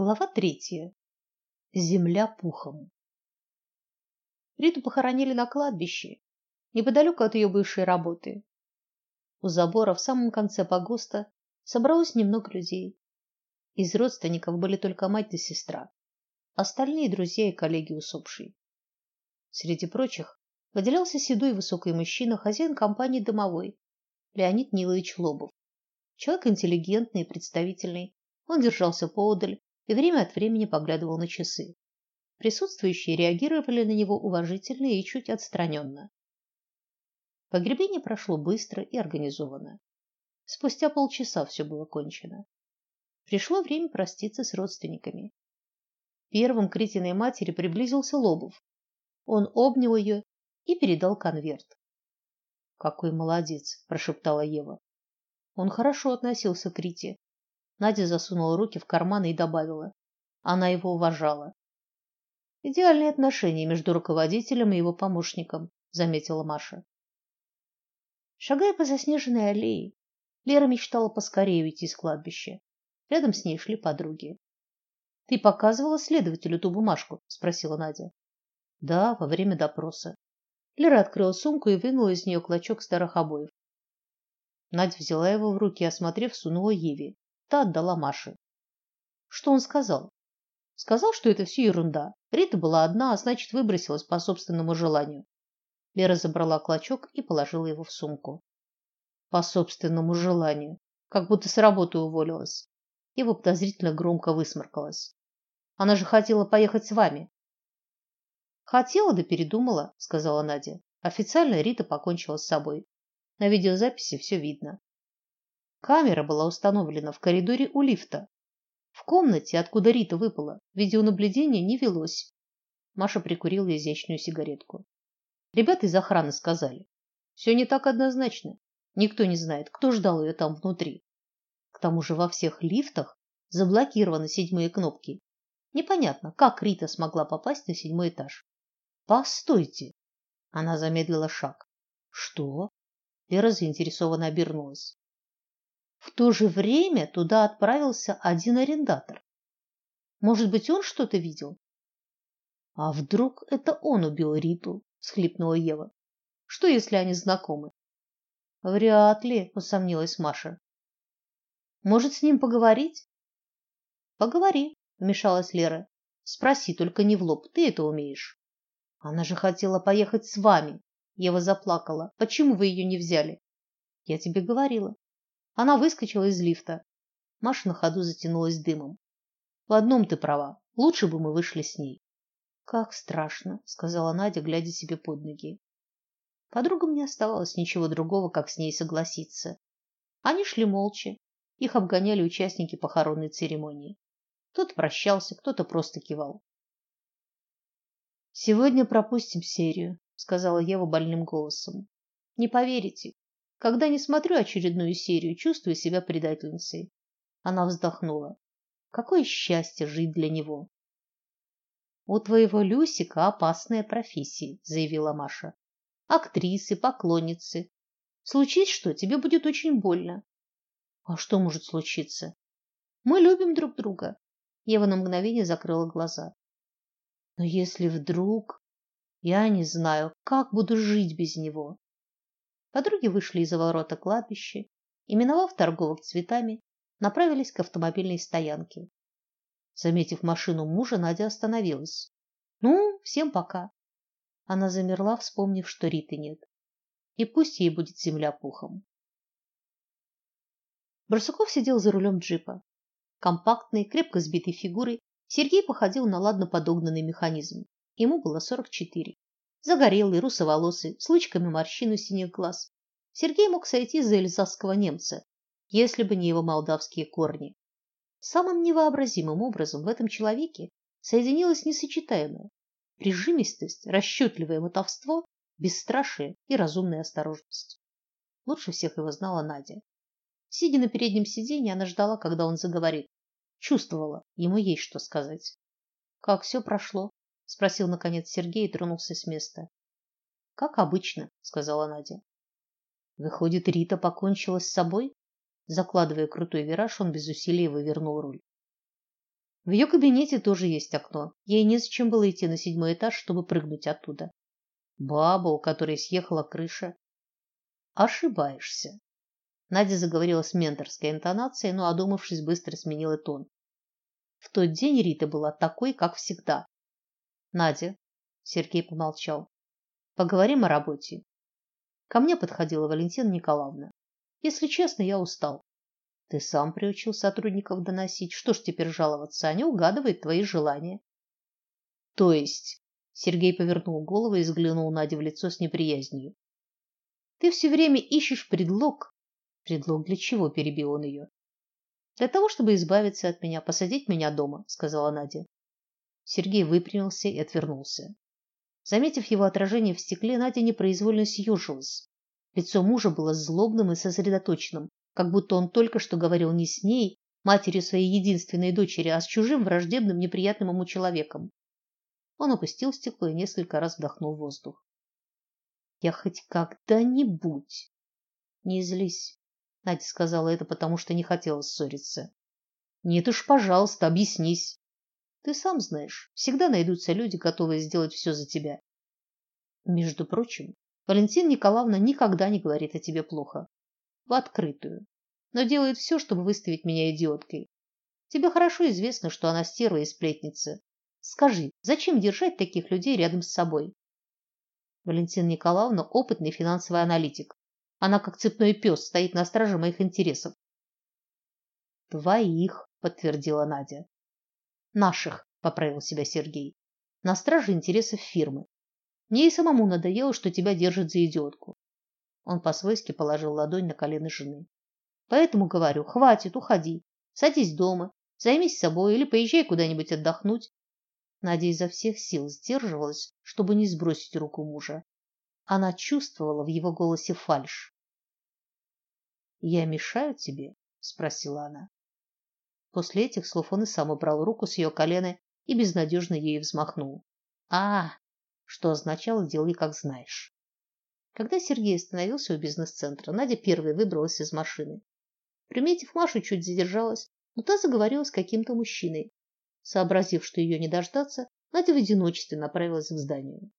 Глава третья. Земля пухом. Риту похоронили на кладбище, неподалеку от ее бывшей работы. У забора в самом конце погоста собралось немного людей. Из родственников были только мать да сестра, остальные друзья и коллеги усопшей. Среди прочих выделялся седой высокий мужчина, хозяин компании домовой Леонид Нилович Лобов. Человек интеллигентный и представительный. Он держался поодаль, и время от времени поглядывал на часы. Присутствующие реагировали на него уважительно и чуть отстраненно. Погребение прошло быстро и организованно. Спустя полчаса все было кончено. Пришло время проститься с родственниками. Первым к Ритиной матери приблизился Лобов. Он обнял ее и передал конверт. Какой молодец, прошептала Ева. Он хорошо относился к Рите, Надя засунула руки в карманы и добавила: она его уважала. Идеальные отношения между руководителем и его помощником, заметила Маша. Шагая по заснеженной аллее, Лера мечтала поскорее уйти с кладбища. Рядом с ней шли подруги. Ты показывала следователю ту бумажку, спросила Надя. Да, во время допроса. Лера открыла сумку и вынула из нее клочок старых обоев. Надя взяла его в руки, осмотрев, сунула Еве. Та отдала Маше. Что он сказал? Сказал, что это все ерунда. Рита была одна, а значит, выбросилась по собственному желанию. Лера забрала клочок и положила его в сумку. По собственному желанию, как будто с работы уволилась. Его подозрительно громко высморкалась. Она же хотела поехать с вами. Хотела, да передумала, сказала Надя. Официально Рита покончила с собой. На видеозаписи все видно. Камера была установлена в коридоре у лифта. В комнате, откуда Рита выпала, видеонаблюдение не велось. Маша прикурила изящную сигаретку. Ребята из охраны сказали: все не так однозначно. Никто не знает, кто ждал ее там внутри. К тому же во всех лифтах заблокированы седьмые кнопки. Непонятно, как Рита смогла попасть на седьмой этаж. Постойте. Она замедлила шаг. Что? Вера заинтересованно обернулась. В то же время туда отправился один арендатор. Может быть, он что-то видел? А вдруг это он убил Риту? всхлипнула Ева. Что, если они знакомы? Вряд ли, усомнилась Маша. Может, с ним поговорить? Поговори, вмешалась Лера. Спроси, только не в лоб. Ты это умеешь. Она же хотела поехать с вами. Ева заплакала. Почему вы ее не взяли? Я тебе говорила. Она выскочила из лифта. Маша на ходу затянулась дымом. В одном ты права. Лучше бы мы вышли с ней. Как страшно, сказала Надя, глядя себе под ноги. Подругам не оставалось ничего другого, как с ней согласиться. Они шли молча. Их обгоняли участники похоронной церемонии. Кто-то прощался, кто-то просто кивал. Сегодня пропустим серию, сказала Ева больным голосом. Не поверите, когда не смотрю очередную серию, чувствую себя предательницей. Она вздохнула. Какое счастье жить для него. У твоего Люсика опасная профессия, заявила Маша. Актрисы, поклонницы. Случись что, тебе будет очень больно. А что может случиться? Мы любим друг друга. Ева на мгновение закрыла глаза. Но если вдруг, я не знаю, как буду жить без него. Подруги вышли из-за ворота кладбища и, миновав торговок цветами, направились к автомобильной стоянке. Заметив машину мужа, Надя остановилась. Ну, всем пока. Она замерла, вспомнив, что Риты нет. И пусть ей будет земля пухом. Барсуков сидел за рулем джипа. Компактный, крепко сбитой фигурой, Сергей походил на ладно подогнанный механизм. Ему было сорок четыре загорелый, русоволосый, с лучками морщин у синих глаз. Сергей мог сойти за эльзасского немца, если бы не его молдавские корни. Самым невообразимым образом в этом человеке соединилось несочетаемое: прижимистость, расчетливое мотовство, бесстрашие и разумная осторожность. Лучше всех его знала Надя. Сидя на переднем сиденье, она ждала, когда он заговорит. Чувствовала, ему есть что сказать. Как все прошло? Спросил наконец Сергей и тронулся с места. Как обычно, сказала Надя. Выходит, Рита покончила с собой? Закладывая крутой вираж, он без усилий вывернул руль. В ее кабинете тоже есть окно. Ей незачем было идти на седьмой этаж, чтобы прыгнуть оттуда. Баба, у которой съехала крыша. Ошибаешься. Надя заговорила с менторской интонацией, но, одумавшись, быстро сменила тон. В тот день Рита была такой, как всегда. Надя, Сергей помолчал. Поговорим о работе. Ко мне подходила Валентина Николаевна. Если честно, я устал. Ты сам приучил сотрудников доносить. Что ж теперь жаловаться? Они угадывают твои желания. То есть, Сергей повернул голову и взглянул Наде в лицо с неприязнью. Ты все время ищешь предлог. Предлог для чего? перебил он ее. Для того, чтобы избавиться от меня, посадить меня дома, сказала Надя. Сергей выпрямился и отвернулся. Заметив его отражение в стекле, Надя непроизвольно съежилась. Лицо мужа было злобным и сосредоточенным, как будто он только что говорил не с ней, матерью своей единственной дочери, а с чужим враждебным, неприятным ему человеком. Он опустил стекло и несколько раз вдохнул воздух. Я хоть когда-нибудь не злись. Надя сказала это потому, что не хотела ссориться. Нет уж, пожалуйста, объяснись. Ты сам знаешь, всегда найдутся люди, готовые сделать все за тебя. Между прочим, Валентина Николаевна никогда не говорит о тебе плохо в открытую, но делает все, чтобы выставить меня идиоткой. Тебе хорошо известно, что она стерва и сплетница. Скажи, зачем держать таких людей рядом с собой? Валентина Николаевна опытный финансовый аналитик. Она как цепной пес стоит на страже моих интересов. Твоих, подтвердила Надя. Наших, поправил себя Сергей. На страже интересов фирмы. Мне и самому надоело, что тебя держат за идиотку. Он по-свойски положил ладонь на колено жены. Поэтому говорю, хватит, уходи. Садись дома, займись собой или поезжай куда-нибудь отдохнуть. Надя изо всех сил сдерживалась, чтобы не сбросить руку мужа. Она чувствовала в его голосе фальшь. Я мешаю тебе? спросила она. После этих слов он и сам убрал руку с ее колена и безнадежно ею взмахнул. А, что означало делай как знаешь. Когда Сергей остановился у бизнес-центра, Надя первой выбралась из машины. Приметив Машу, чуть задержалась, но та заговорила с каким-то мужчиной. Сообразив, что ее не дождаться, Надя в одиночестве направилась к зданию.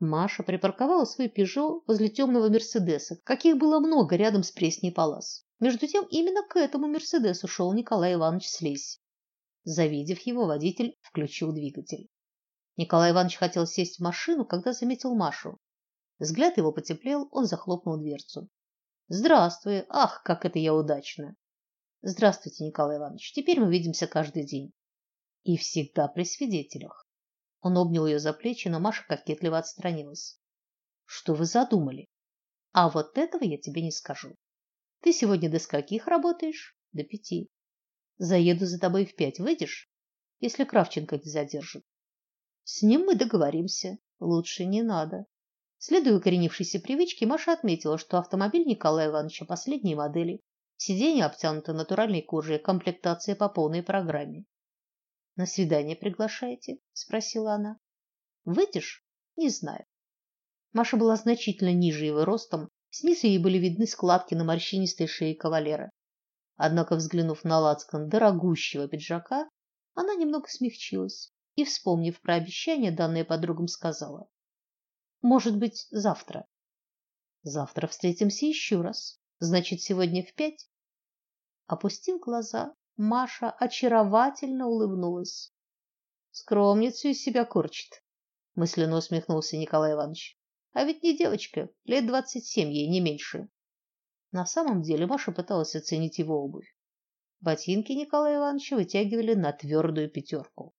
Маша припарковала свой Пежо возле темного Мерседеса, каких было много рядом с Пресней Палас. Между тем, именно к этому Мерседесу шел Николай Иванович Слезь. Завидев его, водитель включил двигатель. Николай Иванович хотел сесть в машину, когда заметил Машу. Взгляд его потеплел, он захлопнул дверцу. Здравствуй. Ах, как это я удачно. Здравствуйте, Николай Иванович. Теперь мы видимся каждый день. И всегда при свидетелях. Он обнял ее за плечи, но Маша кокетливо отстранилась. Что вы задумали? А вот этого я тебе не скажу. Ты сегодня до скольких работаешь? До пяти. Заеду за тобой в пять. Выйдешь? Если Кравченко не задержит. С ним мы договоримся. Лучше не надо. Следуя укоренившейся привычке, Маша отметила, что автомобиль Николая Ивановича последней модели, сиденья обтянуты натуральной кожей, комплектация по полной программе. На свидание приглашаете? спросила она. Выйдешь? Не знаю. Маша была значительно ниже его ростом, снизу ей были видны складки на морщинистой шее кавалера. Однако, взглянув на лацкан дорогущего пиджака, она немного смягчилась и, вспомнив про обещание, данное подругам, сказала: может быть, завтра. Завтра встретимся еще раз. Значит, сегодня в пять. Опустив глаза, Маша очаровательно улыбнулась. Скромницу из себя корчит, мысленно усмехнулся Николай Иванович. А ведь не девочка, лет двадцать семь ей не меньше. На самом деле Маша пыталась оценить его обувь. Ботинки Николая Ивановича вытягивали на твердую пятерку.